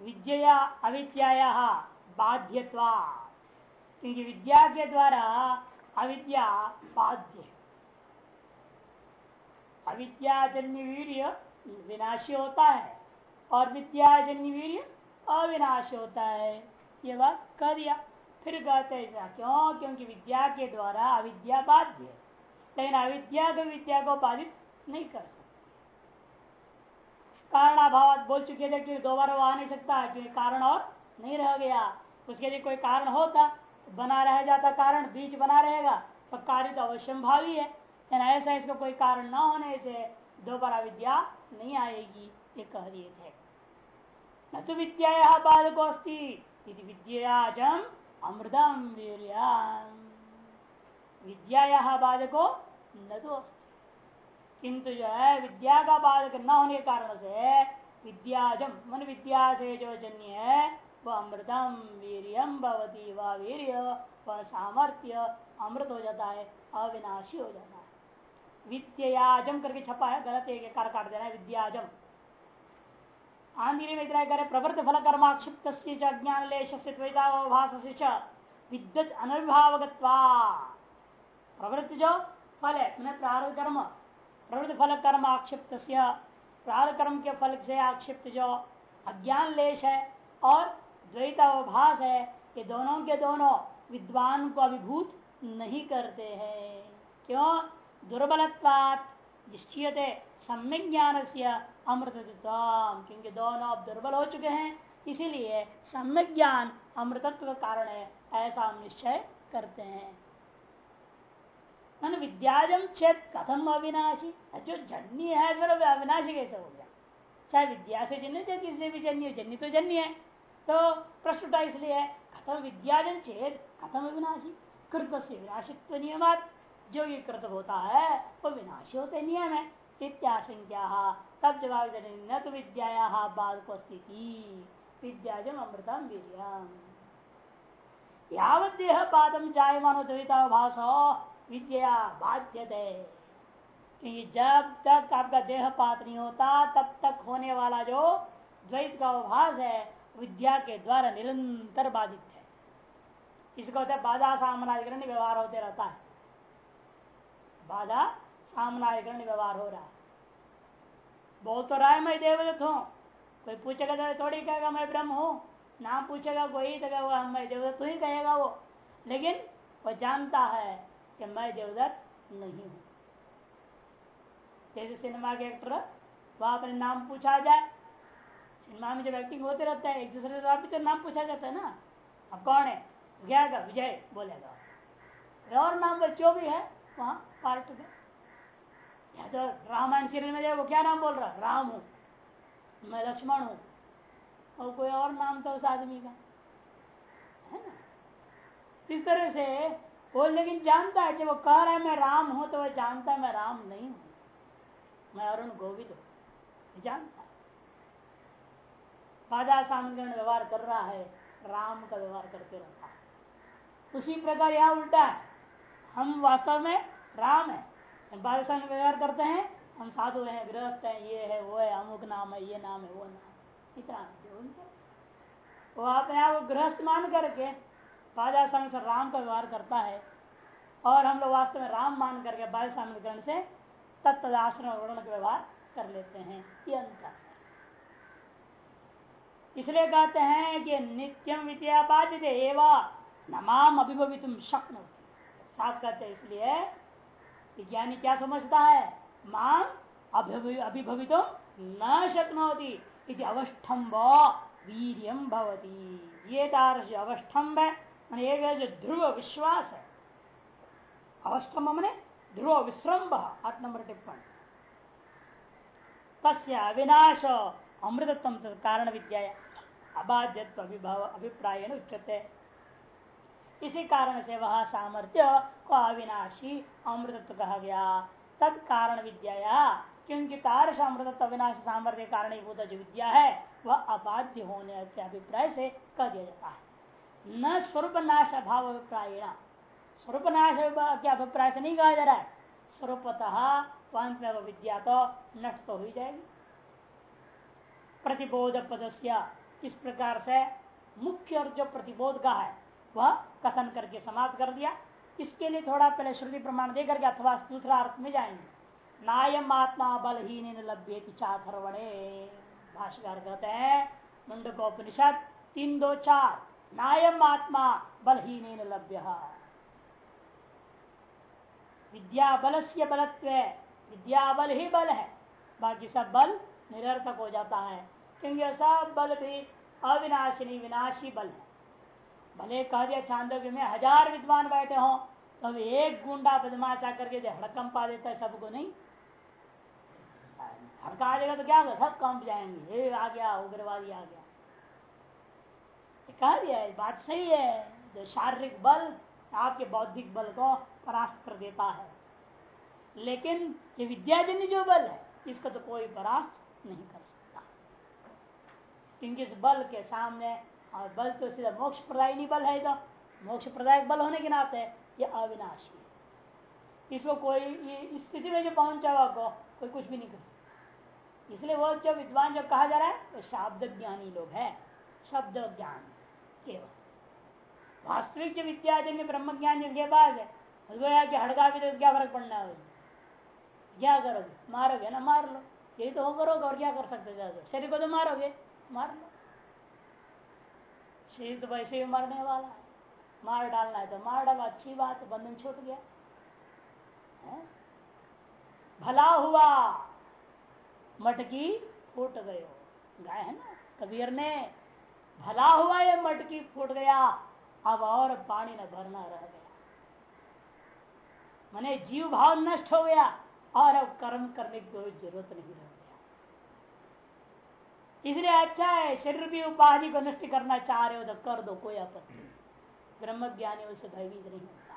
विद्या अविद्या बाध्यत्वा क्योंकि विद्या के द्वारा अविद्या बाध्य। अविद्याजन्य वीर्य विनाशी होता है और विद्याजन्य वीर्य अविनाशी होता है। ये बात कह दिया। फिर कहते ऐसा क्यों? क्योंकि विद्या के द्वारा अविद्या बाध्य है। लेकिन अविद्या को विद्या को बाधित नहीं कर सकते। कारण अभाव बोल चुके थे कि दोबारा वो आ नहीं सकता क्योंकि कारण और नहीं रह गया। उसके लिए कोई कारण होता, बना रह जाता कारण, बीच बना रहेगा तो कार्य तो अवश्य भावी है ऐसा इसका कोई कारण न होने से दोबारा विद्या नहीं आएगी, ये कह दिए थे। न तो विद्या बाधको अस्ती विद्याजम अमृतम विद्या बाधको न तो अस्ती किंतु जो है विद्या का बाधक न होने के कारण से विद्याजम मन विद्या से जो जन्य है, वह अमृतम वीरियम भवती, वह वीर्य, वह सामर्थ्य अमृत हो जाता है, अविनाशी हो जाता है। विद्याजम करके छपा है, गलत एक कार काट देना है विद्याजम आंधी में करे प्रवृत्त फल कर्माक्षिप्त अज्ञान लेश से विद्युत अनर्भावगत्वा प्रवृत्ति जो फल है प्रारंभ कर्म प्रवृत्ति फल कर्म आक्षिप्त प्रारंभ कर्म के फल से आक्षिप्त जो अज्ञान लेश है और द्वैताभास है, ये दोनों के दोनों विद्वान को अभिभूत नहीं करते हैं। क्यों? दुर्बलत्वात निश्चित सम्यक ज्ञान से अमृतत्व क्योंकि दोनों अब दुर्बल हो चुके हैं, इसीलिए सम्यक ज्ञान अमृतत्व का कारण है, ऐसा हम निश्चय करते हैं। मन विद्याजम चेत कथम अविनाशी? जो जन्य है, फिर अविनाशी कैसे हो गया? चाहे विद्या से जन्य चाहे किसी भी जन्य जन्य तो जन्य है। तो प्रश्न उठा इसलिए है, कथम विद्याजन चेत कथम अविनाशी? कृत से विनाशित्व नियमात। जो ये कृत होता है, वो विनाशी होते नियम है। इत्याशंका तब जवाब देने न तो विद्या बाल को स्थिति। विद्याजम अमृतम वीरियम। यावत देह पादम चाय मानो द्विता भाष विद्या बाध्यते। क्योंकि जब तक आपका देह पात नहीं होता, तब तक होने वाला जो द्वैत का अभास है, विद्या के द्वारा निरंतर बाधित है। इसको होता है बाधा सामनाधिकरण व्यवहार होते रहता है। बाधा सामनाधिकरण व्यवहार हो रहा है। बोल तो रहा है, मैं देवदत्त हूँ। कोई पूछेगा तो थोड़ी कहेगा, मैं ब्रह्म हूँ। नाम पूछेगा, कोई तो मैं देवदत्त ही कहेगा वो। लेकिन वो जानता है कि मैं देवदत्त नहीं हूँ। जैसे सिनेमा के एक्टर वहाँ अपने नाम पूछा जाए, सिनेमा में जब एक्टिंग होते रहता है, एक दूसरे से भी तो नाम पूछा जाता है ना। अब कौन है? गया विजय बोलेगा। और नाम बच्चों भी है, वहाँ पार्ट में या तो रामायण सीरियल में वो क्या नाम बोल रहा? राम हूँ, मैं लक्ष्मण हूँ, और कोई और नाम था उस आदमी का। है ना? इस तरह से वो लेकिन जानता है, जब वो कह रहा है, मैं राम हूँ तो वह जानता है, मैं राम नहीं हूँ। मैं अरुण गोविंद हूँ। जानता है। बाधा सामग्रण व्यवहार कर रहा है, राम का व्यवहार करते रहता है उसी प्रकार यहाँ उल्टा है। हम वास्तव में राम है। बाधा सामने व्यवहार करते हैं, हम साधु हैं, गृहस्थ हैं, ये है, वो है, अमुक नाम है, ये नाम है, वो नाम इतना वो अपने आप गृहस्थ मान करके सामने से राम का व्यवहार करता है और हम लोग वास्तव में राम मान करके बाल सामग्रण से तत्दाश्रम वर्ण का व्यवहार कर लेते हैं। ये अंतर इसलिए कहते हैं कि नित्यम विद्या बाध्य एवं नमाम अभिभवित शक्न साफ़ कहते हैं इसलिए विज्ञानी क्या समझता है? माम अभिभवित न शक्नोती अवस्थम्ब वीरियम भवती। ये तारस अवस्थम्ब है एक जो ध्रुव विश्वास है। अवस्थम्ब मैंने ध्रुव विश्रम्भ आठ नंबर टिप्पणी। तस्य अविनाश अमृतत्व कारण विद्या अबाध्यत्व अभिप्राय उच्चते इसी कारण से वह सामर्थ्य को अविनाशी अमृतत्व कहा गया। तत्कारण विद्या क्योंकि तारस अमृतत्व अविनाशी सामर्थ्य कारण जो विद्या है, वह अबाध्य होने के अभिप्राय से कह दिया जाता है। न स्वरूप नाश अभाव अभिप्राय स्वरूप नाश के अभिप्राय से नहीं कहा जा रहा है। स्वरूपतः अंत विद्या तो नष्ट तो हो ही जाएगी। प्रतिबोध पदस्य इस प्रकार से मुख्य और जो प्रतिबोध का है, वह कथन करके समाप्त कर दिया। इसके लिए थोड़ा पहले श्रुति प्रमाण देकर के अथवा दूसरा अर्थ में जाएँगे। नायम आत्मा बलहीन लभ्य चाथर्वणे। भाष्यकार कहते हैं, मुंडकोपनिषद तीन दो चार। नायम आत्मा बलहीन लभ्य। विद्या बल से बलत्व विद्या बल ही बल है। बाकी सब बल निरर्थक हो जाता है, क्योंकि सब बल भी अविनाशिनी विनाशी बल है। भले कह दिया चांदोग्य में हज़ार विद्वान बैठे हो तो एक गुंडा बदमाश आकर के हड़कम पा देता है सबको नहीं। हड़का देगा तो क्या होगा? सब कंप जाएँगे। ये आ गया, उग्रवादी आ गया। कह दिया बात सही है। जो शारीरिक बल आपके बौद्धिक बल को परास्त कर देता है। लेकिन ये विद्याजन्य जो बल है, इसका तो कोई परास्त नहीं कर सकता। क्योंकि इस बल के सामने, और बल तो सीधा मोक्ष प्रदायनी बल है तो मोक्ष प्रदायक बल होने के नाते ये अविनाशी है। इसको कोई इस स्थिति में जो पहुँचा हुआ को कोई कुछ भी नहीं कर सकता। इसलिए वो जो विद्वान जो कहा जा रहा है, वो शब्द ज्ञानी लोग है। शब्द ज्ञान केवल। वास्तविक जो विद्याजन्य ब्रह्म ज्ञान जिनके पास है उसको यार कि हड़का भी तो क्या फ़र्क पड़ना है? क्या करोगे? मारोगे ना? मार लो। यही तो करोगे और क्या कर सकते शरीर को तो मारोगे? मार लो। शरीर तो वैसे ही मरने वाला है। मार डालना है तो मार डालो। अच्छी बात, बंधन छूट गया। है? भला हुआ। मटकी फूट गयो गाय है ना? कबीर ने भला हुआ ये मटकी फूट गया, अब और पानी न भरना रह गया। मैंने जीव भाव नष्ट हो गया, और अब कर्म करने की कोई ज़रूरत नहीं रह गया। इसलिए अच्छा है, शरीर भी उपाधि को नष्ट करना चाह रहे हो तो कर दो, कोई आपत्ति ब्रह्म ज्ञानी उससे भयभीत नहीं होता।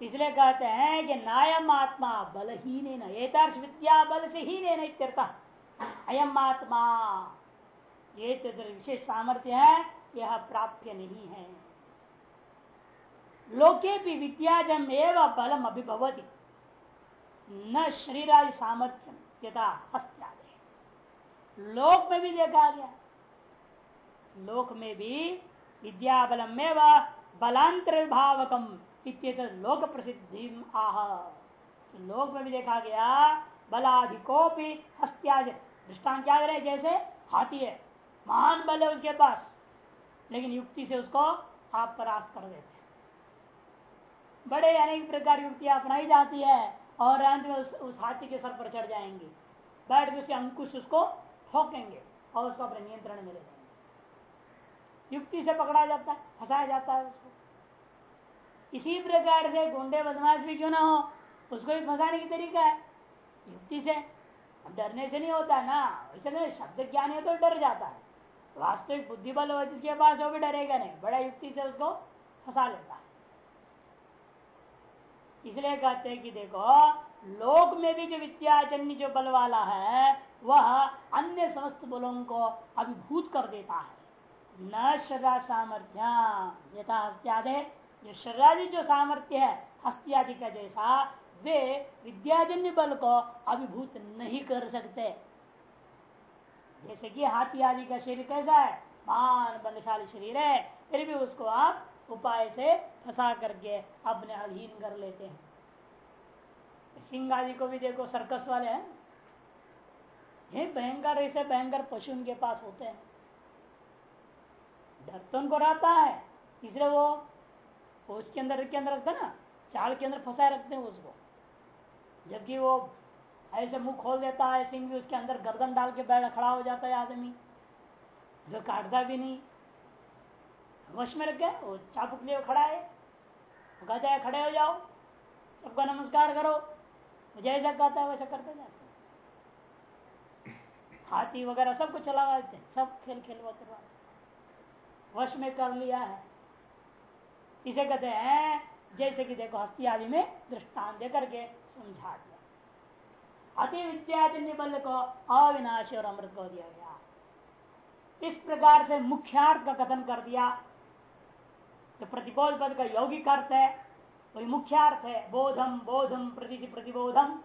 इसलिए कहते हैं कि नायम आत्मा बल ही बलहीन एतार्श विद्या बल से ही नहीं अयम आत्मा ये तो विशेष सामर्थ्य है, यह प्राप्य नहीं है। लोके भी विद्याजम एवं बलम अभिभवती। न शरीरादि सामर्थ्य यथा हस्त्यादि लोक में भी देखा गया। लोक में भी विद्या बलम में बलांतर भावकम लोक प्रसिद्धि आह। तो लोक में भी देखा गया बलाधिकोपी हस्त्याज दृष्टान क्या जैसे हाथी है। महान बल है उसके पास। लेकिन युक्ति से उसको आप परास्त कर देते हैं। बड़े अनेक प्रकार युक्तियाँ अपनाई जाती है और अंत में उस, उस हाथी के सर पर चढ़ जाएँगे। बैठ के उसे अंकुश उसको ठोकेंगे और उसको अपने नियंत्रण में ले जाएँगे। युक्ति से पकड़ा जाता है फंसाया जाता है उसको। इसी प्रकार से गुंडे बदमाश भी क्यों ना हो? उसको भी फंसाने की तरीका है। युक्ति से डरने से नहीं होता ना। इसलिए शब्द ज्ञान है तो डर जाता है। वास्तविक बुद्धि बल हो, जिसके पास वो भी डरेगा नहीं। बड़ा युक्ति से उसको फंसा लेता है इसलिए कहते हैं कि देखो, लोक में भी जो विद्याजन्य जो बल वाला है, वह अन्य समस्त बलों को अभिभूत कर देता है। न शरा सामर्थ्य, यथा हस्त्यादे। जो शरादि जो सामर्थ्य है, हस्त्यादि का जैसा, वे विद्याजन्य बल को अभिभूत नहीं कर सकते। जैसे कि हाथी आदि का शरीर कैसा है? मान बलशाली शरीर है। फिर भी उसको आप उपाय से फंसा करके अपने अधीन कर लेते हैं। सिंह आदि को भी देखो, सर्कस वाले हैं। ये भयंकर, ऐसे भयंकर पशु उनके पास होते हैं। डर तो उनको रहता है। इसलिए वो उसके अंदर के अंदर रखते ना, चाल के अंदर फंसाए रखते हैं उसको। जबकि वो ऐसे मुँह खोल देता है सिंह भी उसके अंदर गर्दन डाल के बैठ खड़ा हो जाता है आदमी। जो काटता भी नहीं। वश में रख गया, वो चापुक लिए खड़ा है। वो कहता है, खड़े हो जाओ। सबका नमस्कार करो। जैसा कहता है, वैसा करते जाते हाथी वगैरह सबको चला देते सब खेल खेल करवा वश में कर लिया है। इसे कहते हैं, जैसे कि देखो हस्ती आदि में दृष्टान दे करके समझा दिया। अति विद्याजन्य बल को अविनाशी और अमृत को दिया गया। इस प्रकार से मुख्यार्थ का कथन कर दिया। तो प्रतिबोध पद का यौगिक अर्थ है, वही मुख्यार्थ है, बोधम बोधम प्रति प्रतिबोधम।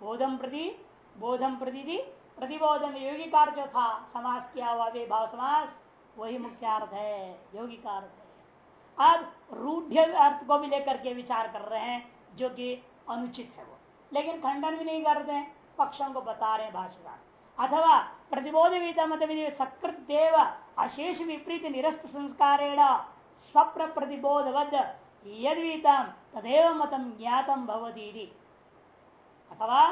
बोधम प्रति बोधम प्रति प्रतिबोध में योगी कार्य जो था, समास किया हुआ वे भाव समास, वही मुख्य अर्थ है, योगी का अर्थ है। अब रूढ़ अर्थ को भी लेकर के विचार कर रहे हैं, जो कि अनुचित है वो। लेकिन खंडन भी नहीं करते पक्षों को बता रहे भाषा अथवा प्रतिबोध मत सकृत देव अशेष विपरीत निरस्त संस्कारेण स्वप्न प्रतिबोधवद यदीतम तदेव मतम ज्ञातम भवती अथवा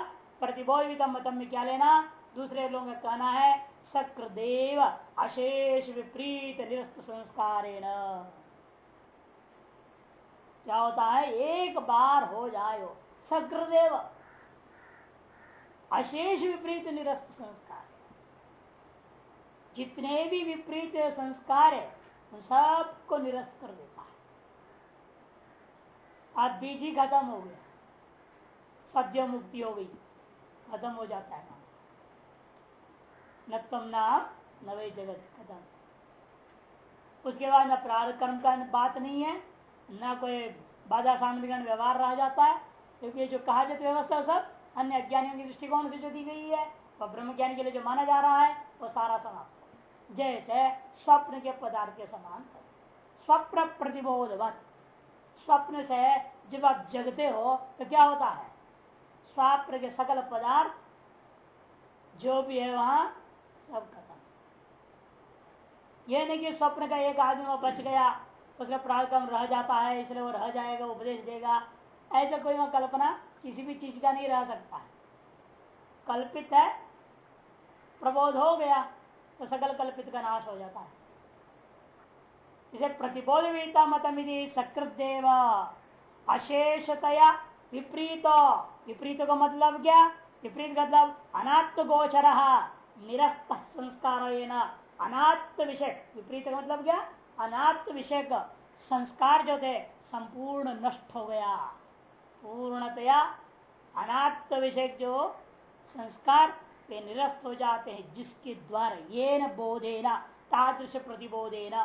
प्रतिबोधित मतम में क्या लेना? दूसरे लोगों का कहना है सक्रदेव अशेष विपरीत निरस्त संस्कारेण। क्या होता है? एक बार हो जाए सक्रदेव अशेष विपरीत निरस्त संस्कार। जितने भी विपरीत संस्कार है, उन सबको निरस्त कर देता है। आज बीज ही खत्म हो गया सद्य मुक्ति हो गई। खत्म हो जाता है। न तुम ना नवे जगत। खत्म। उसके बाद न प्रारंभ कर्म का बात नहीं है, न कोई बाधा सामने व्यवहार रह जाता है। क्योंकि जो कहा जाता व्यवस्था सब अन्य अज्ञानियों के दृष्टिकोण से जो दी गई है, वह ब्रह्म ज्ञान के लिए जो माना जा रहा है वो सारा समाप्त जैसे स्वप्न के पदार्थ के समान स्वप्न प्रतिबोधवत। स्वप्न से जब आप जगते हो तो क्या होता है? स्वप्न के सकल पदार्थ, जो भी है वहाँ, सब खत्म। यह नहीं कि स्वप्न का एक आदमी वो बच गया, उसका प्राणक्रम रह जाता है, इसलिए वो रह जाएगा, उपदेश देगा। ऐसा कोई वहाँ कल्पना किसी भी चीज़ का नहीं रह सकता। है कल्पित है, प्रबोध हो गया तो सकल कल्पित का नाश हो जाता है। इसे प्रतिबोध वीता मतमिति सकृत देव अशेषतया विपरीत। विपरीत का मतलब क्या? विपरीत मतलब अनात्म गोचर, निरस्त संस्कार अनात्म विषय विपरीत का मतलब क्या? अनात्म विषय संस्कार जो थे, संपूर्ण नष्ट हो गया। पूर्णतया अनात्म विषय जो संस्कार वे निरस्त हो जाते हैं, जिसके द्वारा ये न बोधेना, तादृश प्रतिबोधेना,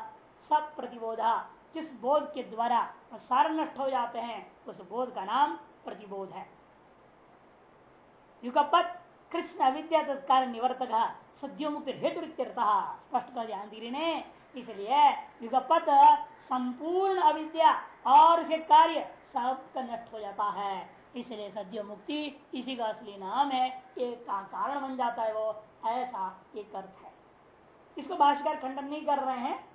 सब प्रतिबोधा, जिस बोध के द्वारा सार नष्ट हो जाते हैं, उस बोध का नाम प्रतिबोध है। युगपत कृष्ण अविद्या तत्कार निवर्तक सद्यो मुक्त हेतु स्पष्ट कर ध्यान दी ने इसलिए युगपत संपूर्ण अविद्या और उसके कार्य सबका नष्ट हो जाता है। इसलिए सद्य मुक्ति, इसी का असली नाम है, एक का कारण बन जाता है वो, ऐसा एक अर्थ है। इसको भाष्यकार खंडन नहीं कर रहे हैं,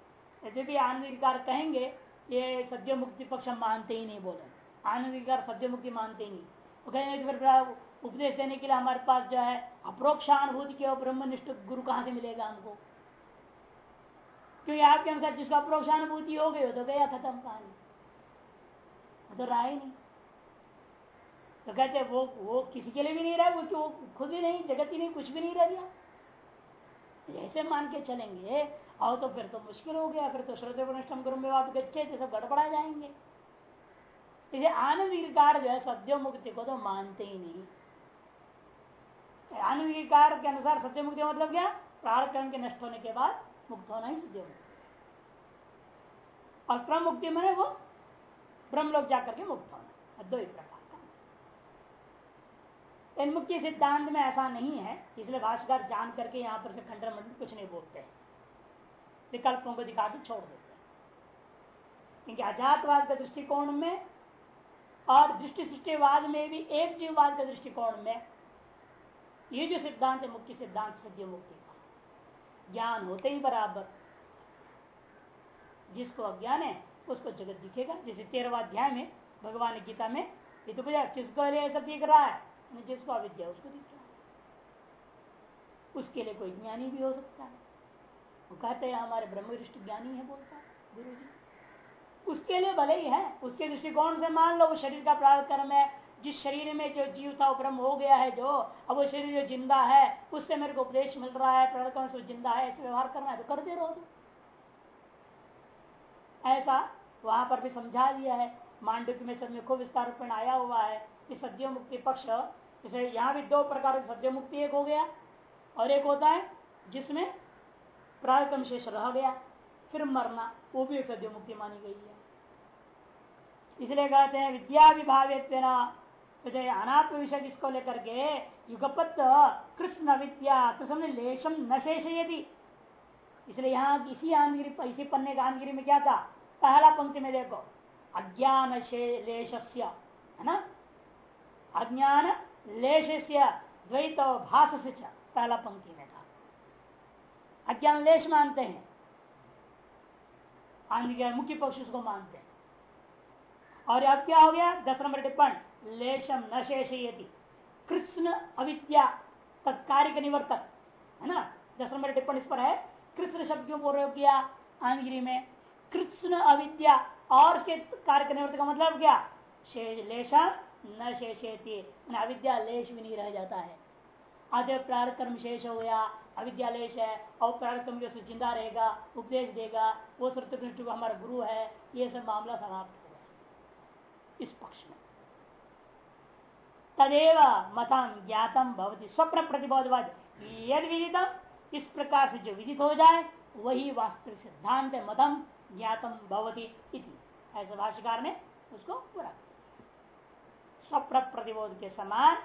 यद्यपि आनंद कहेंगे, ये सद्य मुक्ति पक्ष मानते ही नहीं बोले। आनंद सद्य मुक्ति मानते ही नहीं। वो कहेंगे फिर उपदेश देने के लिए हमारे पास जो है, अप्रोक्षानुभूति के ब्रह्मनिष्ठ गुरु कहाँ से मिलेगा हमको? क्योंकि आपके अनुसार जिसका अप्रोक्षानुभूति हो गई हो तो गया खत्म कहानी तो रहा ही नहीं। तो कहते वो वो किसी के लिए भी नहीं रहा, वो वो खुद ही नहीं, जगत ही नहीं, कुछ भी नहीं रह गया। ऐसे मान के चलेंगे और तो फिर तो मुश्किल हो गया, फिर तो श्रोते वनिष्ठम गुरु में आप गच्छे तो सब गड़बड़ा जाएँगे। इसे आनंद जो है सद्यो मुक्ति को तो मानते ही नहीं। आनंद के अनुसार सत्य मुक्ति मतलब क्या? प्रारंभ के नष्ट होने के बाद मुक्त होना ही सत्य मुक्ति और प्रमुक्ति मैंने वो ब्रह्म लोग जाकर के मुक्त होना दो ही प्रकार का। इन मुक्ति सिद्धांत में ऐसा नहीं है, इसलिए भाषकर जान करके यहाँ पर से खंडन मंडल कुछ नहीं बोलते हैं। विकल्पों को दिखा के छोड़ देते हैं। क्योंकि अजातवाद के दृष्टिकोण में और दृष्टि सृष्टिवाद में भी एक जीववाद के दृष्टिकोण में ये जो सिद्धांत है मुक्ति सिद्धांत सद्य मुक्ति ज्ञान होते ही बराबर। जिसको अज्ञान है, उसको जगत दिखेगा। जैसे तेरहवा अध्याय में भगवान गीता में, ये तो पूछा किसको लिए ऐसा दिख रहा है? जिसको अविद्या, उसको दिख रहा है। उसके लिए कोई ज्ञानी भी हो सकता है। वो कहते हैं, हमारे ब्रह्मरिष्ठ ज्ञानी है, बोलता है गुरु जी उसके लिए भले ही है, उसके दृष्टिकोण से मान लो, वो शरीर का प्रार्थ कर्म है जिस शरीर में जो जीव था, वो ब्रह्म हो गया है, जो अब वो शरीर जो ज़िंदा है, उससे मेरे को उपदेश मिल रहा है प्रार्थ से ज़िंदा है, ऐसे व्यवहार करना है तो करते रहो तो ऐसा वहाँ पर भी समझा दिया है। मांडुक में सब में खूब विस्तार रूप आया हुआ है। कि सद्य मुक्ति पक्ष, जैसे यहाँ भी दो प्रकार की सद्य मुक्ति एक हो गया, और एक होता है जिसमें प्रारकम शेष रह गया, फिर मरना, वो भी एक सद्य मुक्ति मानी गई है। इसलिए कहते हैं, विद्या विभाव तो अनात्म विषय किसको लेकर के? युगपत कृष्ण विद्या तो समझ लेशम न शेष यदि इसलिए यहाँ इसी आमगिरी इसी पन्ने का आमगिरी में क्या था? पहला पंक्ति में देखो, अज्ञान लेश है ना? अज्ञान लेश द्वैत भाष से पहला पंक्ति में था। अज्ञान लेश मानते हैं। मुख्य पक्ष उसको मानते हैं। और अब क्या हो गया? दस नंबर टिप्पण लेशम न शेषयति। कृष्ण अविद्या तत्कार्य निवर्तक है ना? दस नंबर टिप्पण इस पर है। कृष्ण शब्द क्यों प्रयोग किया आंगिरी में। कृष्ण अविद्या और उसके कार्य निवर्तक का मतलब क्या? लेशम न शेषेती अविद्या लेश भी नहीं रह जाता है। आधे प्रार्थ कर्म शेष हो गया। अविद्यालेश है। और प्रार्थ कर्म ज़िंदा रहेगा, उपदेश देगा। वो सत्य हमारा गुरु है। ये सब मामला समाप्त हो गया। इस पक्ष में। तदेव मतम ज्ञातम भवती। स्वप्न प्रतिबोधवाद यद विदितम इस प्रकार से जो विदित हो जाए, वही वास्तविक सिद्धांत मतम ज्ञातम भवती ऐसे भाष्यकार ने उसको पूरा स्वप्न प्रतिबोध के समान,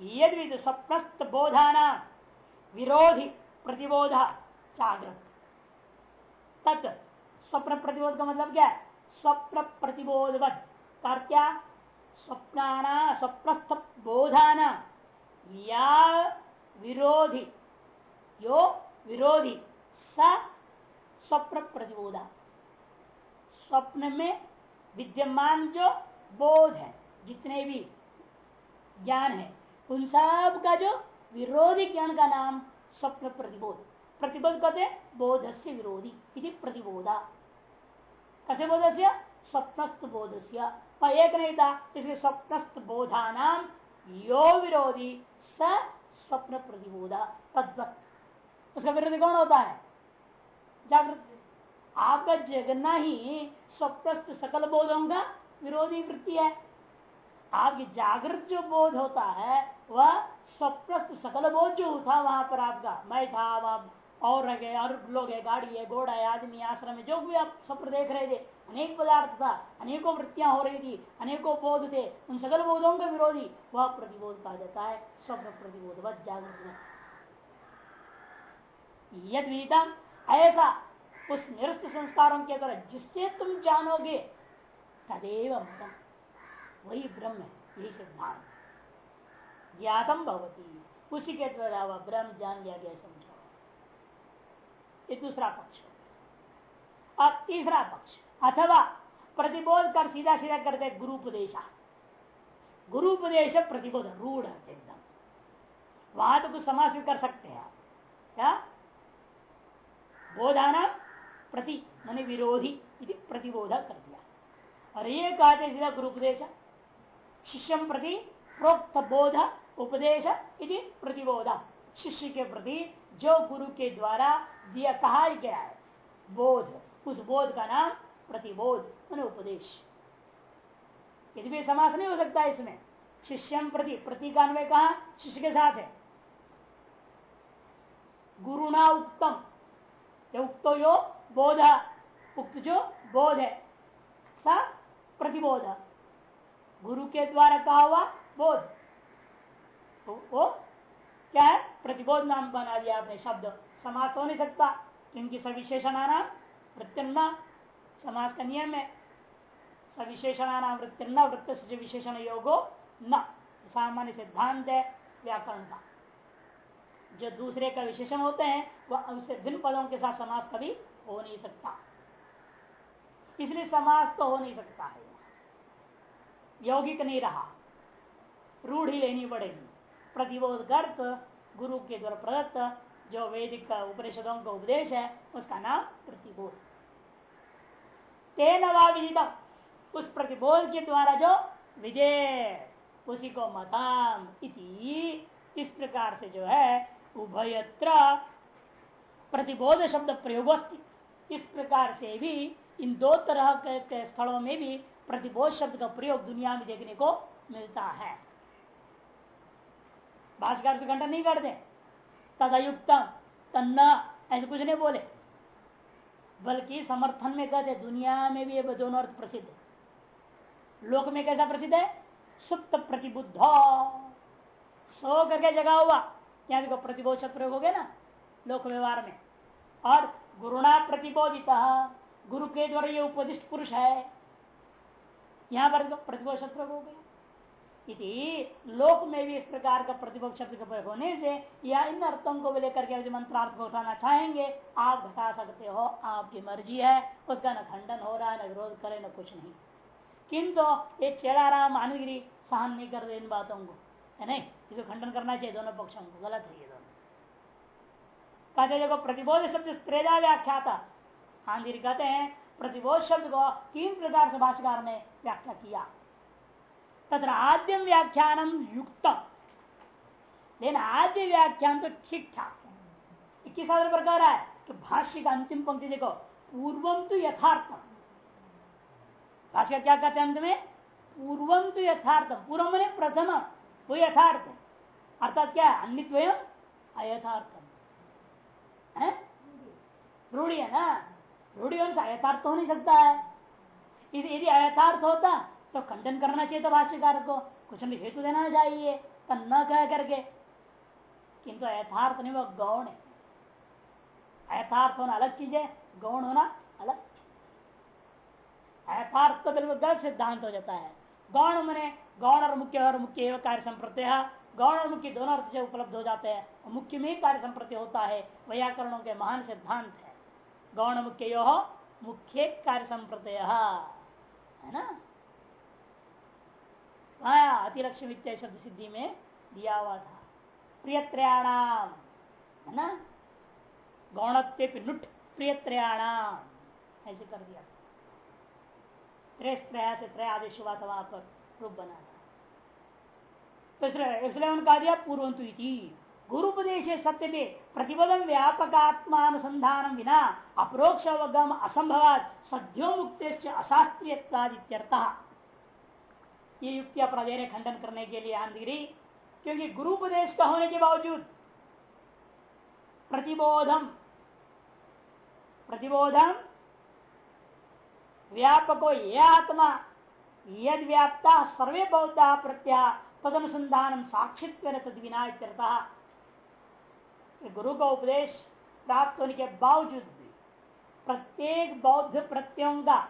यदि स्वप्रस्त बोधाना विरोधी प्रतिबोध जागृत। तत् स्वप्न प्रतिबोध का मतलब क्या है? स्वप्न प्रतिबोधवत क्या? स्वप्नाना स्वप्रस्थ बोधाना या विरोधी। यो विरोधी। स स्वप्न प्रतिबोधा स्वप्न में विद्यमान जो बोध है, जितने भी ज्ञान है, उन सब का जो विरोधी ज्ञान का नाम स्वप्न प्रतिबोध प्रतिबोध कहते बोध से विरोधी। प्रतिबोधा। कसे बोध से स्वप्नस्त बोध से एक नहीं था, इसलिए स्वप्नस्त बोधा नाम यो विरोधी स स्वप्न प्रतिबोधा तद्वत। उसका विरोधी कौन होता है? जागृत। आपका जगना ही स्वप्नस्त सकल बोधों का विरोधी वृत्ति है। आपकी जागृत जो बोध होता है, वह स्वप्रस्त सकल बोध जो था, वहाँ पर आपका मैं था, वहाँ और रह गए और लोग है, गाड़ी है, घोड़ा है, आदमी आश्रम है, जो भी आप स्वप्न देख रहे थे, अनेक पदार्थ था, अनेकों वृत्तियाँ हो रही थी, अनेकों बोध थे, उन सकल बोधों का विरोधी वह प्रतिबोध कहा जाता है स्वप्न प्रतिबोध जागृत ऐसा उस निरस्त संस्कारों के द्वारा जिससे तुम जानोगे, तदेव मतम वही ब्रह्म है, यही सिद्धांत। ज्ञातम भवती। उसी के द्वारा वह ब्रह्म जान लिया गया ये दूसरा पक्ष अब तीसरा पक्ष, अथवा प्रतिबोध कर सीधा सीधा करते गुरुपदेशा। गुरुपदेश प्रतिबोध, रूढ़ एकदम। वहाँ तो कुछ समाज भी कर सकते हैं क्या? बोधाना प्रति, मान विरोधी प्रतिबोध कर दिया। और ये कहते सीधा गुरुपदेश, शिष्यम प्रति प्रोक्त बोध, उपदेश प्रतिबोध। शिष्य के प्रति, जो गुरु के द्वारा दिया कहा गया है? बोध। उस बोध का नाम प्रतिबोध, मैंने उपदेश। यदि भी समास नहीं हो सकता इसमें शिष्यम प्रति प्रति का अन्वय कहा? शिष्य के साथ है। गुरुना उत्तम उक्तो यो बोध। उक्त जो बोध है, सा प्रतिबोध। गुरु के द्वारा कहा हुआ बोध। तो वो क्या है? प्रतिबोध नाम बना दिया आपने शब्द। समास हो नहीं सकता। क्योंकि सविशेषणाना वृत्तिर्न समास का नियम है। सविशेषणाना वृत्तिर्न वृत्त से विशेषण योगो न। सामान्य सिद्धांत है, व्याकरण का। जो दूसरे का विशेषण होते हैं, वह उससे भिन्न पदों के साथ समास कभी हो नहीं सकता। इसलिए समास तो हो नहीं सकता है। यौगिक नहीं रहा। रूढ़ी लेनी पड़ेगी। प्रतिबोध गर्त, गुरु के द्वारा प्रदत्त जो वैदिक का उपनिषदों का उपदेश है, उसका नाम प्रतिबोध। तेन विदित। उस प्रतिबोध के द्वारा जो विदे, उसी को मताम इति, इस प्रकार से जो है, उभयत्र प्रतिबोध शब्द प्रयोग इस प्रकार से भी, इन दो तरह के स्थलों में भी प्रतिबोध शब्द का प्रयोग दुनिया में देखने को मिलता है। भाषकर से घंटा नहीं करते। तदयुक्त, तन्ना, ऐसे कुछ नहीं बोले। बल्कि समर्थन में कहते, दुनिया में भी ये दोनों अर्थ प्रसिद्ध। है लोक में कैसा प्रसिद्ध है? सुप्त प्रतिबुद्ध। सो करके जगा हुआ। यहाँ देखो प्रतिबोध प्रयोग हो गया ना, लोक व्यवहार में। और गुरुणा प्रतिबोधित, गुरु के द्वारा ये उपदिष्ट पुरुष है। यहाँ पर प्रतिबोध प्रयोग हो गया। इति लोक में भी इस प्रकार का प्रतिपक्ष शब्द होने से या इन अर्थों को लेकर के मंत्रार्थ को उठाना चाहेंगे, आप घटा सकते हो, आपकी मर्ज़ी है, उसका न खंडन हो रहा है, न विरोध करे, न कुछ नहीं। किंतु ये चेलाराम आनगिरी सहन नहीं कर रहे इन बातों को, है नहीं? इसको खंडन करना चाहिए, दोनों पक्षों को, गलत है ये दोनों। कहते देखो, प्रतिबोध शब्द त्रेजा व्याख्याता आंधिर कहते हैं, प्रतिबोध शब्द को तीन प्रकार से भाषाकार ने व्याख्या किया। तथा आद्य व्याख्यान युक्त लेकिन आद्य व्याख्यान तो ठीक ठाक है किस आधार पर कह रहा है कि भाष्य का अंतिम पंक्ति देखो पूर्वम तो यथार्थम। भाष्य क्या कहते हैं अंत में? पूर्वम तो यथार्थम। पूर्व मैंने प्रथम, वो यथार्थ अर्थात क्या है? अन्य अयथार्थम। है? रूढ़ी है ना? रूढ़ी अयथार्थ हो नहीं सकता है। यदि अयथार्थ होता तो खंडन करना चाहिए था भाष्यकार को। कुछ न हेतु देना चाहिए तो न कह करके। किंतु यथार्थ नहीं, वो गौण है। यथार्थ होना अलग चीज़ है, गौण होना अलग यथार्थ तो बिल्कुल गलत सिद्धांत हो जाता है। गौण मने, गौण और मुख्य और मुख्य कार्य संप्रत्य गौण और मुख्य दोनों अर्थ से उपलब्ध हो जाते हैं। और मुख्य में ही कार्य संप्रत्य होता है, व्याकरणों के महान सिद्धांत है। गौण मुख्य यो, मुख्य कार्य संप्रत्य है ना? आया, अतिलक्ष्य इत्या शब्द सिद्धि में दिया हुआ था। प्रियत्रयाणाम, है ना? गौणत्व नुट प्रियत्रयाणाम, ऐसे कर दिया। त्रय से त्रय आदेश हुआ था, वहाँ पर रूप बना था। तो इसलिए उनका दिया पूर्वंतु गुरुपदेश सत्य में प्रतिपदम व्यापकात्मानुसंधान बिना अप्रोक्ष अवगम असंभवाद सद्यो मुक्त अशास्त्रीयता ये युक्तियाँ प्रदेर खंडन करने के लिए आंधी क्योंकि गुरु उपदेश का होने के बावजूद प्रतिबोधम प्रतिबोधम व्यापको ये आत्मा यद व्याप्ता सर्वे बौद्धा प्रत्या तदनुसंधान तदविना गुरु का उपदेश प्राप्त होने के बावजूद भी प्रत्येक बौद्ध प्रत्ययों का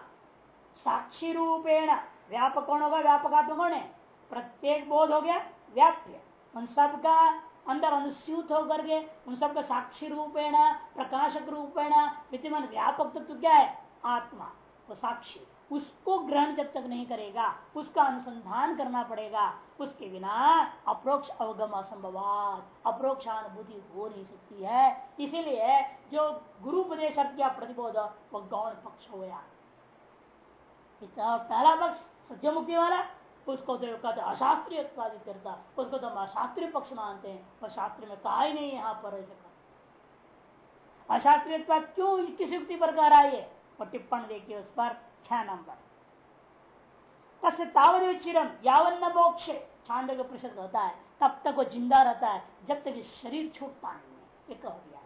साक्षी रूपेण व्यापक कौन होगा व्यापक कौन है प्रत्येक बोध हो गया व्याप्य उन सबका अंदर अनुस्यूत होकर के, उन सबका साक्षी रूपेण, प्रकाशक रूपेण, विद्यमान व्यापक तत्व क्या है? आत्मा। वो साक्षी। उसको ग्रहण जब तक नहीं करेगा, उसका अनुसंधान करना पड़ेगा, उसके बिना अप्रोक्ष अवगम असंभवात अप्रोक्षानुभूति हो नहीं सकती है। इसीलिए जो गुरु किया प्रतिबोध वह गौण पक्ष हो गया। पहला पक्ष मुक्ति वाला उसको तो कहते अशास्त्रीय करता उसको तो हम अशास्त्रीय पक्ष मानते हैं। और शास्त्र में कहा ही नहीं यहाँ पर ऐसे अशास्त्रीय क्यों किस युक्ति पर कह रहा है और टिप्पण देखिए उस पर, छह नंबर। तस्य तावदेव चिरम यावन न मोक्ष। छांद का प्रतिशत होता है, तब तक वो ज़िंदा रहता है, जब तक शरीर छूटता नहीं है। ये कह दिया।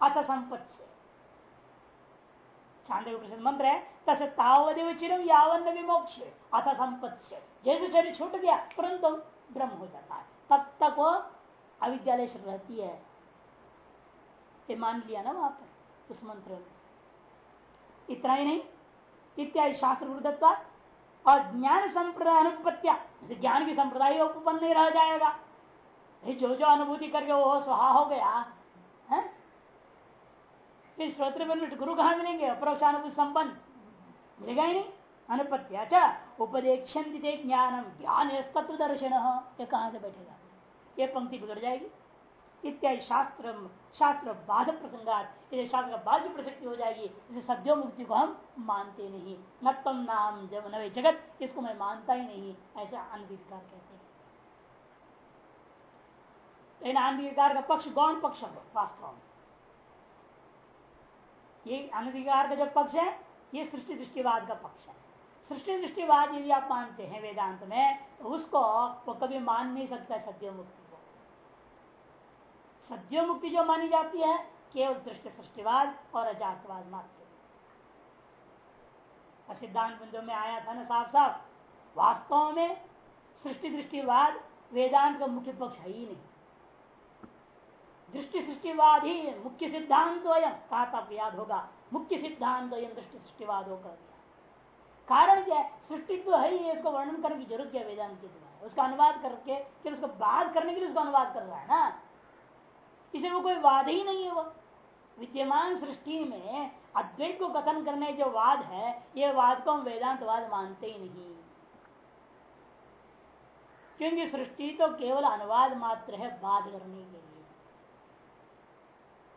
अथ संपत्ति छांदे मंत्र है तस तावदेव चिरम यावन विमोक्ष अथ संपत्ति जैसे शरीर छूट गया तुरंत ब्रह्म हो जाता है। तब तक वो अविद्यालय रहती है। ये मान लिया ना वहाँ पर, उस मंत्र में। इतना ही नहीं, इत्यादि शास्त्र विरुद्धत्व और ज्ञान संप्रदाय अनुपत्या ज्ञान की संप्रदाय उपपन्न नहीं रह जाएगा। जो जो अनुभूति करके वो सुहा हो गया फिर श्रोत्र गुरु कहा मिलेंगे? अपरोक्षानुभूति संपन्न। मिलेगा ही नहीं। अनुपत्या उपदेक्षण ज्ञानम ज्ञान। तत्व दर्शन। ये कहाँ से बैठेगा? ये पंक्ति बिगड़ जाएगी। इत्यादि शास्त्र शास्त्र बाध प्रसंगात यदि शास्त्र बाध प्रसक्ति हो जाएगी। इसे सद्यो मुक्ति को हम मानते नहीं। नत्तम नाम जब नवे जगत, इसको मैं मानता ही नहीं। ऐसा अनधिकार कहते हैं। लेकिन अनधिकार का पक्ष गौण पक्ष वास्तव में। ये अनधिकार का जो पक्ष है, ये सृष्टि दृष्टिवाद का पक्ष है। सृष्टि दृष्टिवाद यदि आप मानते हैं वेदांत में तो उसको वो कभी मान नहीं सकता सद्यो मुक्ति को। सद्यो मुक्ति जो मानी जाती है, केवल दृष्टि सृष्टिवाद और अजातवाद मात्र। सिद्धांत बिंदु में आया था ना साफ़ साफ़ वास्तव में सृष्टि दृष्टिवाद वेदांत का मुख्य पक्ष है ही नहीं। दृष्टि सृष्टिवाद ही मुख्य सिद्धांत तो कहा था याद होगा, मुख्य सिद्धांत दृष्टि सृष्टिवाद होकर। कारण क्या है? सृष्टि तो है ही, इसको वर्णन करने की ज़रूरत क्या वेदांत के द्वारा? उसका अनुवाद करके, फिर उसको बात करने के लिए उसका अनुवाद कर रहा है ना? इसे वो कोई वाद ही नहीं है वो। विद्यमान सृष्टि में अद्वैत को कथन करने जो वाद है, ये वाद को हम वेदांतवाद मानते ही नहीं। क्योंकि सृष्टि तो केवल अनुवाद मात्र है बात करने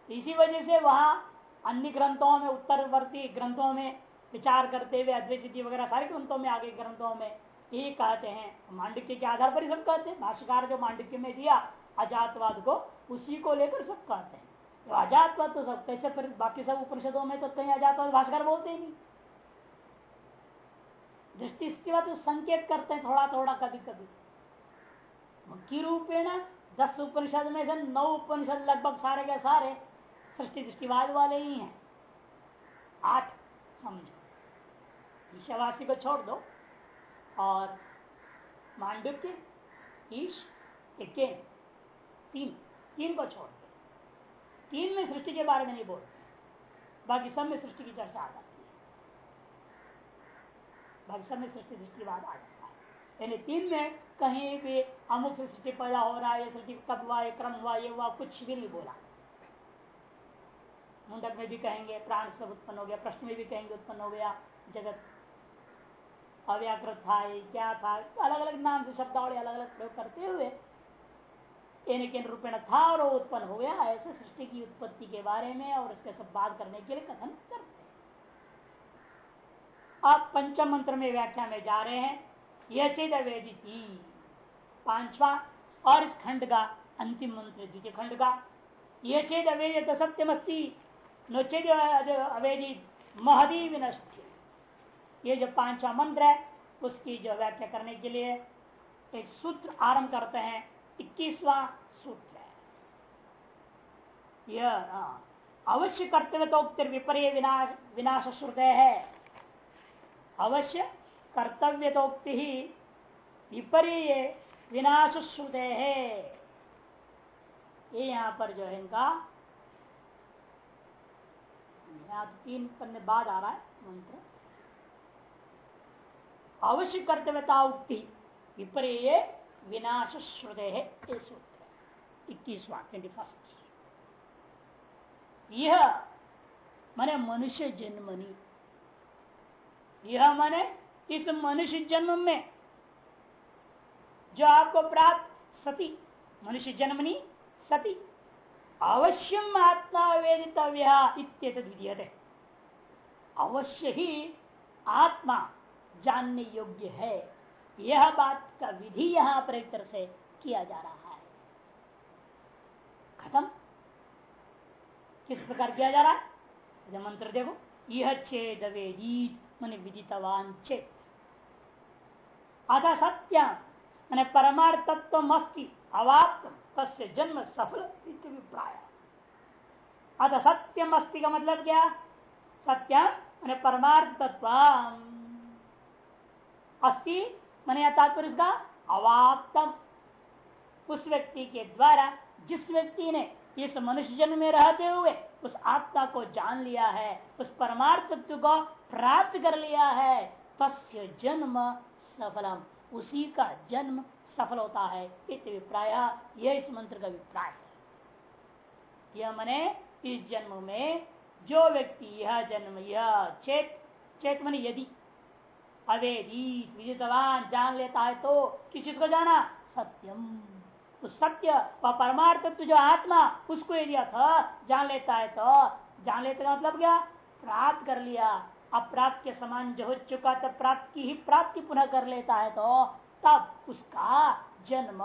इसी वजह से वहाँ अन्य ग्रंथों में, उत्तरवर्ती ग्रंथों में विचार करते हुए अद्वैत वगैरह सारे ग्रंथों में, आगे ग्रंथों में ये कहते हैं। मांडिक्य के आधार पर ही सब कहते हैं। भाष्यकार जो मांडिक्य में दिया, अजातवाद को, उसी को लेकर सब कहते हैं। तो अजातवाद तो सब कैसे पर बाकी सब उपनिषदों में तो कहीं अजातवाद भाष्यकार बोलते ही नहीं। दृष्टि इसके बाद तो संकेत करते हैं थोड़ा थोड़ा कभी कभी मुख्य रूपेण दस उपनिषद में से नौ उपनिषद लगभग सारे के सारे सृष्टि दृष्टिवाद वाले ही हैं। आठ समझो। ईशावासी को छोड़ दो और मांडुक्य ईश एक तीन तीन को छोड़ दो। तीन में सृष्टि के बारे में नहीं बोलते बाकी सब में सृष्टि की चर्चा आ जाती है। बाकी सब में सृष्टि दृष्टिवाद आ जाता है। यानी तीन में कहीं भी अमुक सृष्टि पैदा हो रहा है सृष्टि कब हुआ है क्रम हुआ, ये हुआ, कुछ भी नहीं बोला। मुंडक में भी कहेंगे, प्राण सब उत्पन्न हो गया, प्रश्न में भी कहेंगे उत्पन्न हो गया, जगत अव्याकृत था क्या था? अलग अलग नाम से शब्दावली अलग अलग प्रयोग करते हुए इन रूपेण था और उत्पन्न हो गया, ऐसे सृष्टि की उत्पत्ति के बारे में और उसके सब बात करने के लिए कथन करते आप पंचम मंत्र में व्याख्या में जा रहे हैं यह चेत अवेदी पांचवा और इस खंड का अंतिम मंत्र, द्वितीय खंड का यह चेत अवेद सत्यमस्ती नोचेद अवेदी महदी विनष्ट ये जो पांचवा मंत्र है उसकी जो व्याख्या करने के लिए एक सूत्र आरंभ करते हैं इक्कीसवा सूत्र है। यह हाँ, अवश्य कर्तव्य तो विपर्य विनाश विनाश है। अवश्य कर्तव्य तो ही विपर्य विनाश श्रुत है। ये यहाँ पर जो है इनका तीन पन्ने बाद आ रहा है मंत्र। अवश्य कर्तव्यता उक्ति। विपर्य विनाश श्रुदय है, ये सूत्र इक्कीसवा ट्वेंटी फ़र्स्ट यह माने मनुष्य जन्मनी यह माने इस मनुष्य जन्म में जो आपको प्राप्त सती। मनुष्य जन्मनी सती। अवश्यम आत्मा वेदितव्य अवश्य ही आत्मा जानने योग्य है। यह बात का विधि यहाँ पर एक तरह से किया जा रहा है। खत्म। किस प्रकार किया जा रहा है? मंत्र देखो। यह चेद वेदीत मन विदितवान चेत। अथा सत्य, मैंने परमार्थत्व अस्ति अवाप्त तस्य जन्म सफल अभिप्राय। अतः सत्यम अस्थि का मतलब क्या? सत्य मैंने परमार्थ तत्व अस्थि मैंने तात्पर्य इसका अवाप्तम। उस व्यक्ति के द्वारा, जिस व्यक्ति ने इस मनुष्य जन्म में रहते हुए उस आत्मा को जान लिया है, उस परमार्थ तत्व को प्राप्त कर लिया है, तस्य जन्म सफलम। उसी का जन्म सफल होता है अभिप्राय यह इस मंत्र का अभिप्राय है। यह मने, इस जन्म में जो व्यक्ति यह जन्म, यह चेत चेत मन यदि अवेदीत विदितवान जान लेता है तो किस चीज़ को जाना सत्यम। उस सत्य व परमार्थ जो आत्मा, उसको यदि था जान लेता है तो जान लेते का मतलब क्या? प्राप्त कर लिया। अप्राप्त के समान जो हो चुका तब प्राप्त की ही प्राप्ति पुनः कर लेता है तो तब उसका जन्म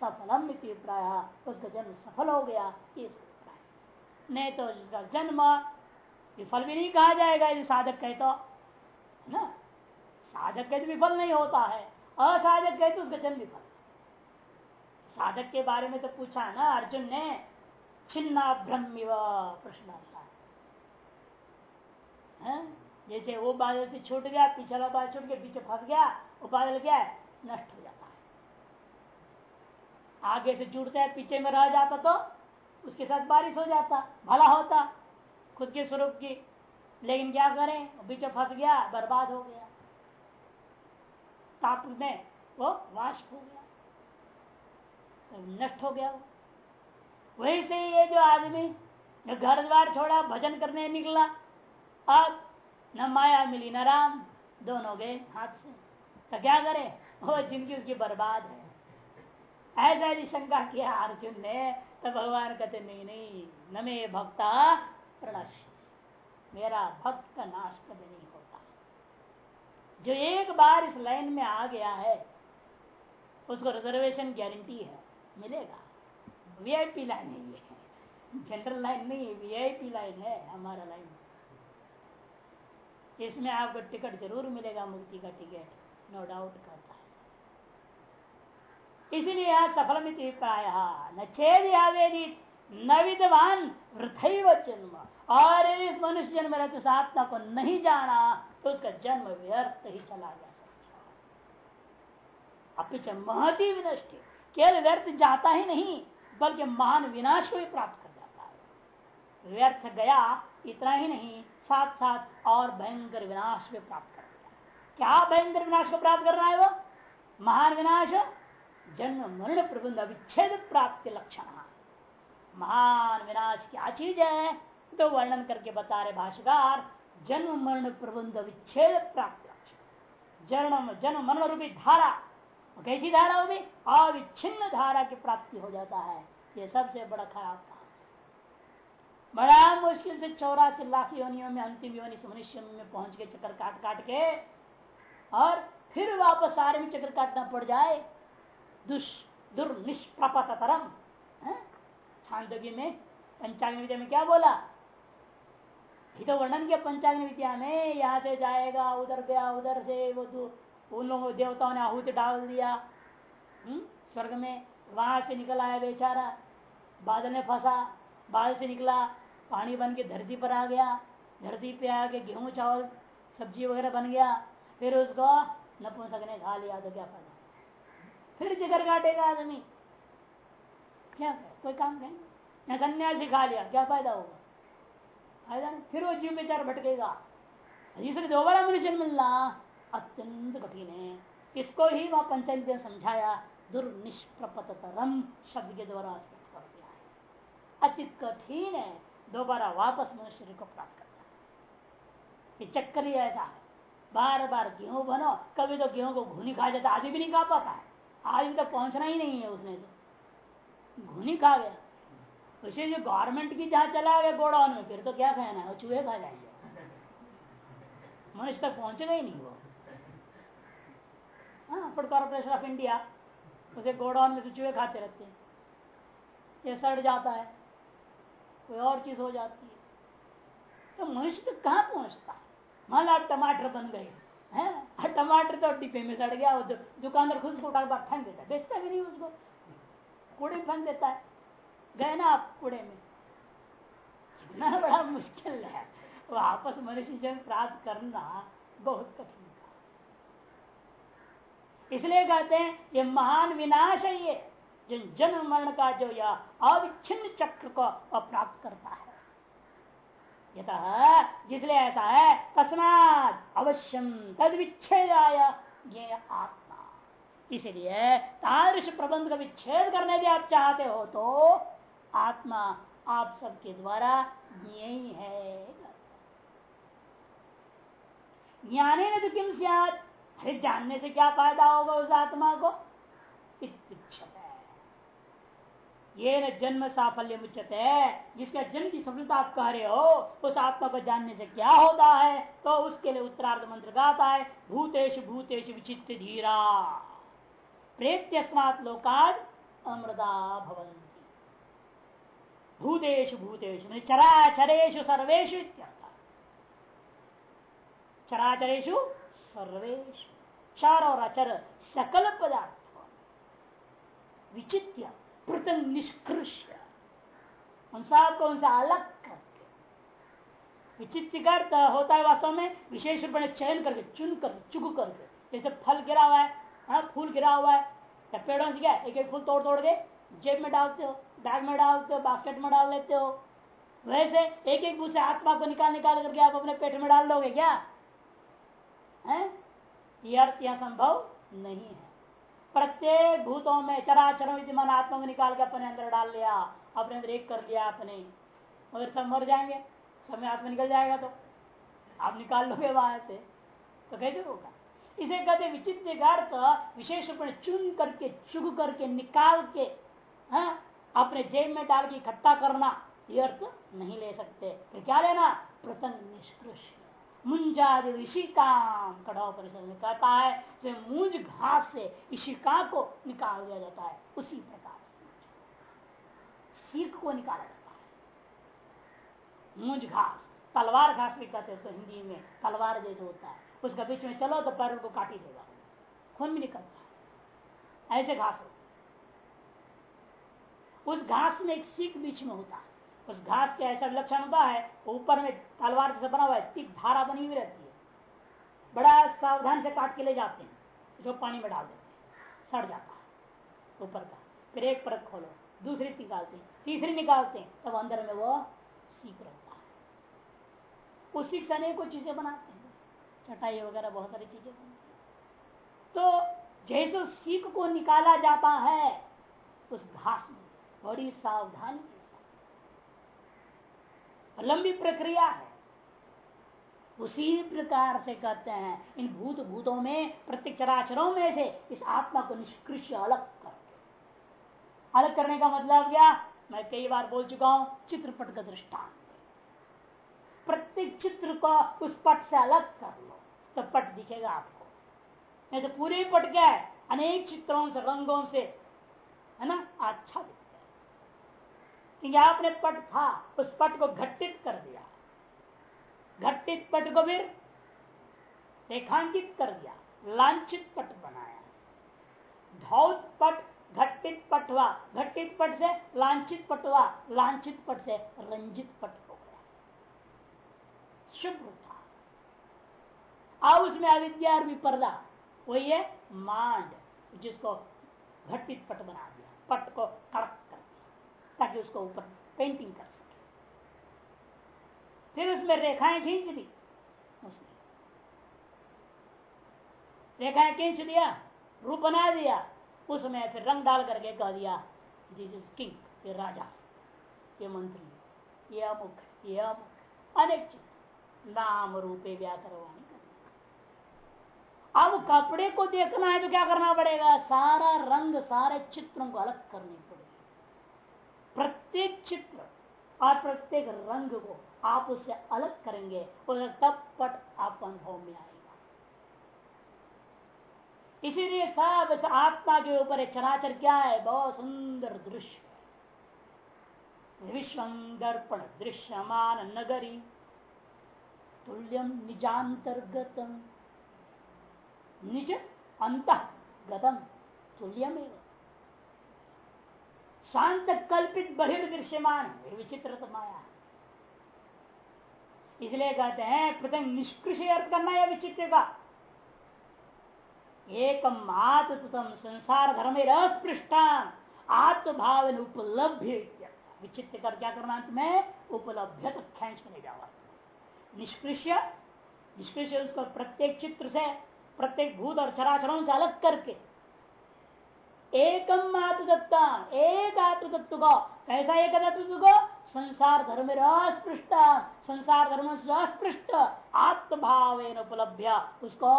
सफलम प्राय। उसका जन्म सफल हो गया नहीं तो जिसका जन्म विफल भी नहीं कहा जाएगा, यदि साधक कहे तो ना? साधक के विफल नहीं होता है, असाधक कहे तो उसका जन्म विफल साधक के बारे में तो पूछा ना अर्जुन ने, छिन्ना ब्रह्म प्रश्न आता है। जैसे वो बादल से छूट गया पिछला बादल छूट गया, पीछे फंस गया, वो बादल क्या है? नष्ट हो जाता है आगे से जुड़ता है, पीछे में रह जाता तो उसके साथ बारिश हो जाता, भला होता, खुद के स्वरूप की। लेकिन क्या करें? पीछे फंस गया, बर्बाद हो गया। ताप में वो वाष्प हो गया। तो नष्ट हो गया वो। से ये जो आदमी जो घर द्वार छोड़ा, भजन करने निकला, अब न माया मिली, न राम, दोनों गए हाथ से। तो क्या करे? वो ज़िंदगी उसकी बर्बाद है। ऐसा यदि शंका किया अर्जुन ने तो भगवान कहते, नहीं नहीं, न मे भक्ता प्रणश मेरा भक्त का नाश कभी नहीं होता। जो एक बार इस लाइन में आ गया है, उसको रिजर्वेशन गारंटी है, मिलेगा। वीआईपी लाइन है ये। जनरल लाइन नहीं है वीआईपी लाइन है हमारा लाइन। इसमें आपको टिकट ज़रूर मिलेगा मुक्ति का टिकट नो डाउट करता। इसीलिए यहाँ सफल प्राय। न छेद आवेदित न विद्वान जन्म। और इस मनुष्य जन्म रहते आत्मा को नहीं जाना तो उसका जन्म व्यर्थ ही चला जा सकता अपिच महती विनष्ट। केवल व्यर्थ जाता ही नहीं, बल्कि महान विनाश को भी प्राप्त कर जाता है। व्यर्थ गया, इतना ही नहीं साथ साथ और भयंकर विनाश भी प्राप्त कर दिया क्या भयंकर विनाश को प्राप्त कर रहा है वो? महान विनाश? जन्म, मरण प्रबंध, अविच्छेद प्राप्ति लक्षण। महान विनाश क्या चीज़ है। तो वर्णन करके बता रहे भाषाकार जन्म, मरण प्रबंध विच्छेद प्राप्त लक्षण। जन्म जन्म, मरण रूपी धारा। कैसी धारा होगी? अविच्छिन्न धारा की प्राप्ति हो जाता है। ये सबसे बड़ा खराब काम बड़ा मुश्किल से चौरासी लाख योनियों में, अंतिम योनि से मनुष्य में पहुँच के चक्कर काट काट के और फिर वापस आर्मी चक्कर काटना पड़ जाए। दुष दुर्निष्प्रपत तरम छांदव्य में, पंचांग विद्या में क्या बोला? ये तो वर्णन किया पंचांग विद्या में, यहाँ से जाएगा, उधर गया, उधर से वो उन लोगों, देवताओं ने आहुति डाल दिया। हुँ? स्वर्ग में, वहाँ से निकल आया बेचारा। बादल में फंसा बादल से निकला, पानी बन के धरती पर आ गया। धरती पे आके गेहूँ, चावल, सब्ज़ी वगैरह बन गया। फिर उसको नपुंसक ने खा लिया तो क्या फ़ायदा? फिर जिगर काटेगा आदमी। क्या कोई काम कहेंगे सन्यासी खा लिया, क्या फ़ायदा होगा? फ़ायदा नहीं, फिर वो जीव बेचार भटकेगा। इसलिए दोबारा मनुष्य मिलना अत्यंत कठिन है। इसको ही वह पंचायत ने समझाया दुर्निष्प्रपतरम शब्द के द्वारा स्पष्ट कर दिया है। अति कठिन है, दोबारा वापस मनुष्य को प्राप्त करना। ये चक्कर ही ऐसा है। बार बार गेहूँ बनो, कभी तो गेहूँ को घुनी खा जाता आदि भी नहीं खा पाता है। आदमी तक पहुँचना ही नहीं है उसने तो। घुनी खा गया। उसे जो गवर्नमेंट की जहाँ चला गया गोडाउन में, फिर तो क्या कहना है? वो चूहे खा जाएँगे। मनुष्य तक पहुंचेगा ही नहीं वो। हाँ फ़ूड कॉर्पोरेशन ऑफ़ इंडिया उसे गोडाउन में से चूहे खाते रहते हैं। ये सड़ जाता है, कोई और चीज़ हो जाती है। तो मनुष्य तो कहाँ पहुँचता? है मान लो टमाटर बन गए, हैं? टमाटर तो डिब्बे में सड़ गया वो दुकानदार खुद को उठा बात फेंक देता है। बेचता भी नहीं उसको। कूड़े में फेंक देता है। गए ना आप कूड़े में? कितना बड़ा मुश्किल है। वापस मनुष्य जन प्राप्त करना बहुत कठिन था इसलिए कहते हैं, ये महान विनाश है ये जो जन्म मरण का जो यह अविच्छिन्न चक्र को प्राप्त करता है। यतः जिसलिए ऐसा है, तस्मात अवश्यम तद विच्छेदाय ये आत्मा। इसलिए तादृश प्रबंध का विच्छेद करने भी आप चाहते हो तो आत्मा आप सबके द्वारा यही है। ज्ञाने न तो किम अरे जानने से क्या फ़ायदा होगा उस आत्मा को? ये न जन्म साफल्य मुचित है जिसका जन्म की सफलता आप कह रहे हो, उस आत्मा को जानने से क्या होता है? तो उसके लिए उत्तरार्ध मंत्र गाता है भूतेश भूतेश विचित धीरा। प्रेत्यस्मात लोकाद अमृदा भवंती भूतेश भूतेश चराचरेशु सर्वेशु चराचरेशु सर्वेश चार और अचर सकल पदार्थ विचित्य पृथक निष्कृष्य। उन सबको उनसे अलग करके। विचित्र होता है वास्तव में, विशेष रूप चयन करके, चुन कर चुग करके। जैसे फल गिरा हुआ है हाँ फूल गिरा हुआ है, या पेड़ों से क्या एक एक फूल तोड़ तोड़ के जेब में डालते हो, बैग में डालते हो बास्केट में डाल लेते हो। वैसे एक एक से आत्मा को निकाल निकाल करके आप अपने पेट में डाल दोगे क्या? है? यह संभव नहीं है। प्रत्येक भूतों में चराचर विद्यमान आत्मा को निकाल के अपने अंदर डाल लिया। अपने अंदर एक कर लिया अपने मगर सब मर जाएँगे। समय आत्मा निकल जाएगा तो। आप निकाल लोगे वहाँ से। तो कैसे होगा? इसे कहते विचित्र अर्थ विशेष रूप में चुन करके चुग करके निकाल के हाँ, अपने जेब में डाल के इकट्ठा करना। ये अर्थ नहीं ले सकते। फिर क्या लेना? प्रतंग निष्कृष मुंजादि ऋषिकाम कड़ाव परिषद में कहता है, से मुंज घास से ऋषिका को निकाल दिया जाता है, उसी प्रकार से सीख को निकाला जाता है। मुंज घास, तलवार घास भी कहते हैं उसको हिंदी में, तलवार जैसे होता है। उसका बीच में चलो तो पैर को काटी देगा। खून भी निकलता है। ऐसे घास हो। उस घास में एक सीख बीच में होता है। उस घास के ऐसा लक्षण होता है ऊपर में तलवार से बना हुआ है तिक धारा बनी हुई रहती है। बड़ा सावधान से काट के ले जाते हैं जो पानी में डाल देते हैं, सड़ जाता है ऊपर का। फिर एक परत खोलो, दूसरी निकालते हैं, तीसरी निकालते हैं, तब अंदर में वो सीख रहता है। उस सीख से अनेकों चीज़ें बनाते हैं, चटाई वगैरह बहुत सारी चीज़ें बनती है। तो जैसे सीख को निकाला जाता है, उस घास में बड़ी सावधानी लंबी प्रक्रिया है। उसी प्रकार से कहते हैं, इन भूत भूतों में प्रत्येक चराचरों में से इस आत्मा को निष्कृष अलग करके अलग करने का मतलब क्या? मैं कई बार बोल चुका हूँ, चित्रपट का दृष्टांत। प्रत्येक चित्र को उस पट से अलग कर लो तो पट दिखेगा आपको। नहीं तो पूरे पट है? अनेक चित्रों से, रंगों से, है ना? अच्छा दिखता क्योंकि आपने पट था, उस पट को घटित कर दिया। घटित पट को फिर रेखांकित कर दिया, लांछित पट बनाया। धौत पट घटित पट हुआ, घटित पट से लांछित पट हुआ, लांछित पट से रंजित पट हो गया। शुभ था। अब उसमें अविद्या और विपर्दा वही है मांड, जिसको घटित पट बना दिया, पट को कड़क ताकि उसको ऊपर पेंटिंग कर सके। फिर उसमें रेखाएँ खींच दी उसने रेखाएँ खींच दिया रूप बना दिया। उसमें फिर रंग डाल करके कह दिया दिस इज़ किंग ये राजा, ये मंत्री, ये अमुख ये अमुख अनेक चीज़ नाम रूपे व्याकरवाणी अब कपड़े को देखना है तो क्या करना पड़ेगा? सारा रंग, सारे चित्रों को अलग करने पड़ेगी प्रत्येक चित्र और प्रत्येक रंग को आप उससे अलग करेंगे तब पट आप अनुभव में आएगा। इसीलिए सब इस आत्मा के ऊपर चराचर क्या है? बहुत सुंदर दृश्य। विश्व दर्पण दृश्यमान नगरी, तुल्यम निजांतर्गतम, निज अंत गतम तुल्यमेव। शांत कल्पित बहिर्दृश्यमान विचित्र तो माया। इसलिए कहते हैं प्रथम निष्कृष अर्थ करना है विचित्र का। एक आत्म संसार धर्म अस्पृष्टा आत्मभाव उपलब्ध विचित्र कर क्या करना अंत में? उपलब्ध तक खेच में। जावा निष्कृष्य निष्कृष्य उसको प्रत्येक चित्र से, प्रत्येक भूत और चराचरों से अलग करके एकम आत्मदत्ता एक आत्मतत्व को कैसा एक तत्व को संसार धर्म अस्पृष्ट संसार धर्म से अस्पृष्ट आत्मभाव उपलब्ध उसको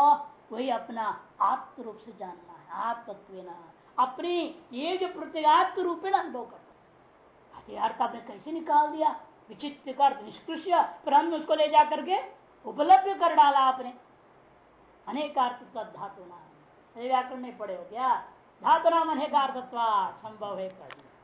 वही अपना आत्म रूप से जानना है आत्मत्व अपनी ये जो प्रत्येगात्म रूप में अनुभव करना अर्थ आपने कैसे निकाल दिया? विचित्र कर निष्कृष्य पर हमने उसको ले जा करके उपलब्ध कर डाला आपने। अनेक अर्थ धातु ना व्याकरण नहीं पड़े हो क्या? मन है संभव है कर